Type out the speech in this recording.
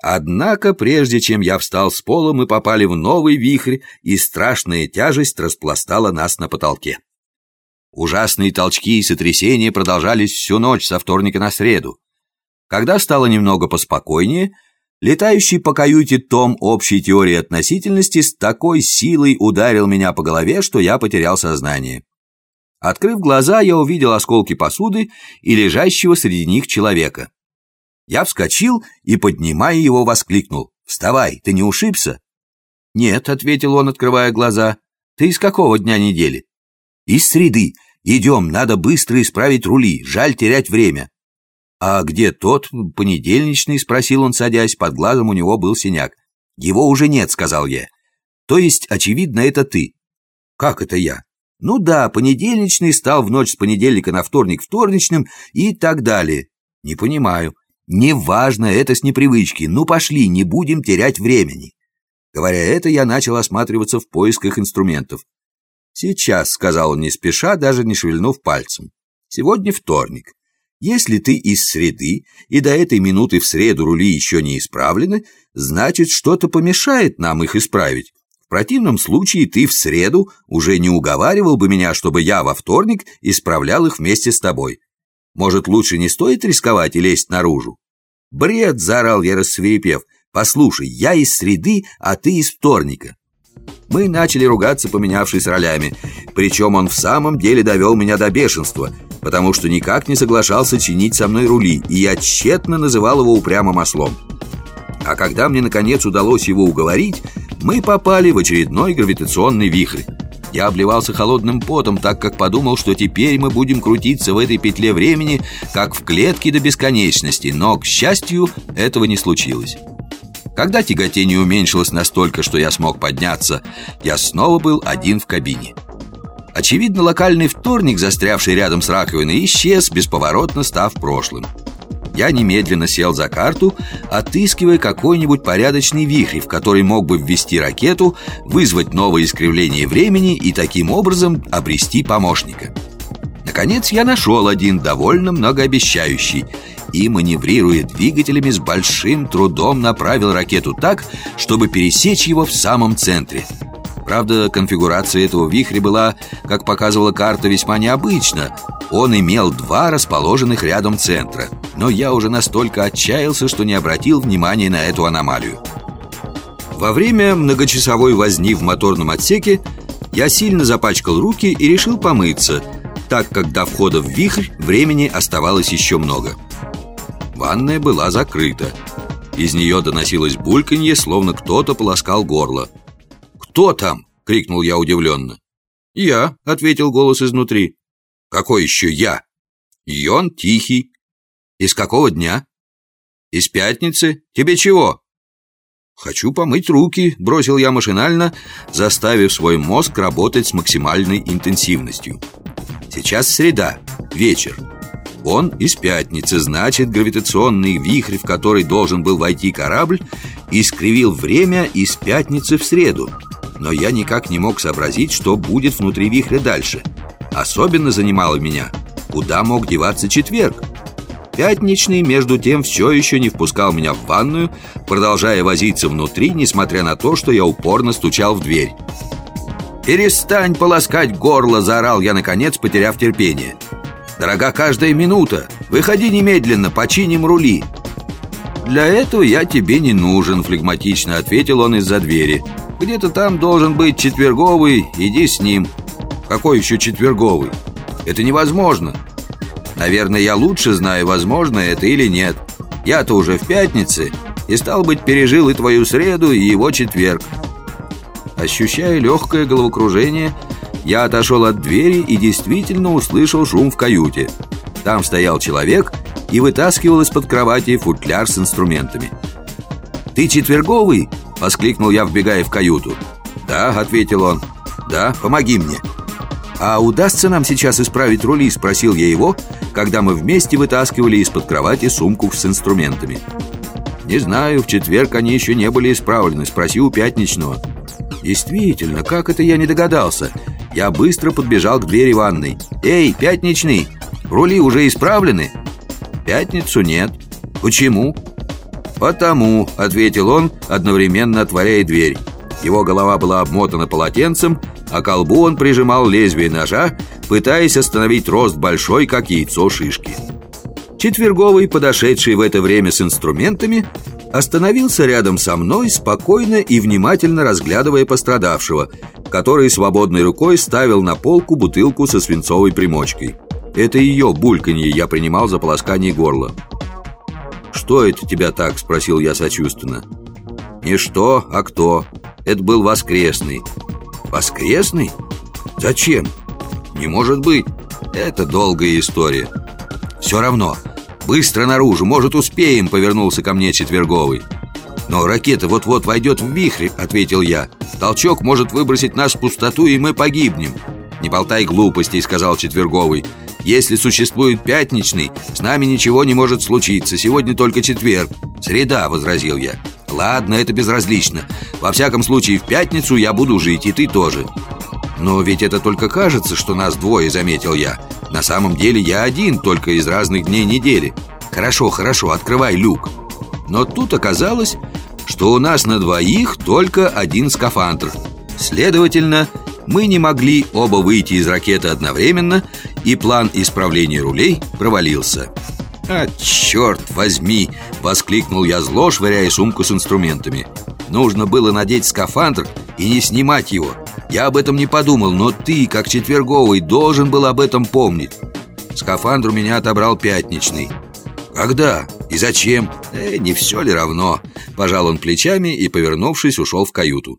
Однако, прежде чем я встал с пола, мы попали в новый вихрь, и страшная тяжесть распластала нас на потолке. Ужасные толчки и сотрясения продолжались всю ночь со вторника на среду. Когда стало немного поспокойнее, летающий по каюте том общей теории относительности с такой силой ударил меня по голове, что я потерял сознание. Открыв глаза, я увидел осколки посуды и лежащего среди них человека. Я вскочил и, поднимая его, воскликнул. «Вставай, ты не ушибся?» «Нет», — ответил он, открывая глаза. «Ты из какого дня недели?» «Из среды. Идем, надо быстро исправить рули, жаль терять время». «А где тот, понедельничный?» — спросил он, садясь. Под глазом у него был синяк. «Его уже нет», — сказал я. «То есть, очевидно, это ты». «Как это я?» «Ну да, понедельничный стал в ночь с понедельника на вторник вторничным и так далее». «Не понимаю». Неважно, это с непривычки. Ну пошли, не будем терять времени. Говоря это, я начал осматриваться в поисках инструментов. «Сейчас», — сказал он не спеша, даже не шевельнув пальцем. «Сегодня вторник. Если ты из среды, и до этой минуты в среду рули еще не исправлены, значит, что-то помешает нам их исправить. В противном случае ты в среду уже не уговаривал бы меня, чтобы я во вторник исправлял их вместе с тобой. Может, лучше не стоит рисковать и лезть наружу? «Бред!» — заорал я, рассверепев. «Послушай, я из среды, а ты из вторника». Мы начали ругаться, поменявшись ролями. Причем он в самом деле довел меня до бешенства, потому что никак не соглашался чинить со мной рули, и я тщетно называл его упрямым ослом. А когда мне, наконец, удалось его уговорить, мы попали в очередной гравитационный вихрь. Я обливался холодным потом, так как подумал, что теперь мы будем крутиться в этой петле времени, как в клетке до бесконечности, но, к счастью, этого не случилось. Когда тяготение уменьшилось настолько, что я смог подняться, я снова был один в кабине. Очевидно, локальный вторник, застрявший рядом с раковиной, исчез, бесповоротно став прошлым. Я немедленно сел за карту, отыскивая какой-нибудь порядочный вихрь, в который мог бы ввести ракету, вызвать новое искривление времени и таким образом обрести помощника. Наконец я нашел один довольно многообещающий и, маневрируя двигателями, с большим трудом направил ракету так, чтобы пересечь его в самом центре – Правда, конфигурация этого вихря была, как показывала карта, весьма необычна. Он имел два расположенных рядом центра. Но я уже настолько отчаялся, что не обратил внимания на эту аномалию. Во время многочасовой возни в моторном отсеке я сильно запачкал руки и решил помыться, так как до входа в вихрь времени оставалось еще много. Ванная была закрыта. Из нее доносилось бульканье, словно кто-то полоскал горло. «Кто там?» — крикнул я удивленно. «Я», — ответил голос изнутри. «Какой еще я?» «Йон Тихий». «Из какого дня?» «Из пятницы. Тебе чего?» «Хочу помыть руки», — бросил я машинально, заставив свой мозг работать с максимальной интенсивностью. «Сейчас среда, вечер. Он из пятницы, значит, гравитационный вихрь, в который должен был войти корабль, искривил время из пятницы в среду но я никак не мог сообразить, что будет внутри вихря дальше. Особенно занимало меня, куда мог деваться четверг. Пятничный, между тем, все еще не впускал меня в ванную, продолжая возиться внутри, несмотря на то, что я упорно стучал в дверь. «Перестань полоскать горло!» – заорал я, наконец, потеряв терпение. «Дорога каждая минута! Выходи немедленно, починим рули!» «Для этого я тебе не нужен», – флегматично ответил он из-за двери. Где-то там должен быть четверговый, иди с ним Какой еще четверговый? Это невозможно Наверное, я лучше знаю, возможно это или нет Я-то уже в пятнице И, стал быть, пережил и твою среду, и его четверг Ощущая легкое головокружение Я отошел от двери и действительно услышал шум в каюте Там стоял человек и вытаскивал из-под кровати футляр с инструментами «Ты четверговый?» — воскликнул я, вбегая в каюту. «Да», — ответил он. «Да, помоги мне». «А удастся нам сейчас исправить рули?» — спросил я его, когда мы вместе вытаскивали из-под кровати сумку с инструментами. «Не знаю, в четверг они еще не были исправлены. Спроси у пятничного». «Действительно, как это я не догадался?» Я быстро подбежал к двери ванной. «Эй, пятничный, рули уже исправлены?» «Пятницу нет». «Почему?» «Потому», — ответил он, одновременно отворяя дверь. Его голова была обмотана полотенцем, а колбу он прижимал лезвие ножа, пытаясь остановить рост большой, как яйцо шишки. Четверговый, подошедший в это время с инструментами, остановился рядом со мной, спокойно и внимательно разглядывая пострадавшего, который свободной рукой ставил на полку бутылку со свинцовой примочкой. Это ее бульканье я принимал за полоскание горла. «Что это тебя так?» – спросил я сочувственно. «Не что, а кто. Это был воскресный». «Воскресный? Зачем? Не может быть. Это долгая история. Все равно. Быстро наружу, может, успеем», — повернулся ко мне Четверговый. «Но ракета вот-вот войдет в вихрь», — ответил я. «Толчок может выбросить нас в пустоту, и мы погибнем». «Не болтай глупостей», — сказал Четверговый. «Если существует пятничный, с нами ничего не может случиться. Сегодня только четверг». «Среда», — возразил я. «Ладно, это безразлично. Во всяком случае, в пятницу я буду жить, и ты тоже». «Но ведь это только кажется, что нас двое», — заметил я. На самом деле я один, только из разных дней недели Хорошо, хорошо, открывай люк Но тут оказалось, что у нас на двоих только один скафандр Следовательно, мы не могли оба выйти из ракеты одновременно И план исправления рулей провалился «А, черт возьми!» — воскликнул я зло, швыряя сумку с инструментами Нужно было надеть скафандр и не снимать его я об этом не подумал, но ты, как четверговый, должен был об этом помнить Скафандр у меня отобрал пятничный Когда? И зачем? Э, не все ли равно? Пожал он плечами и, повернувшись, ушел в каюту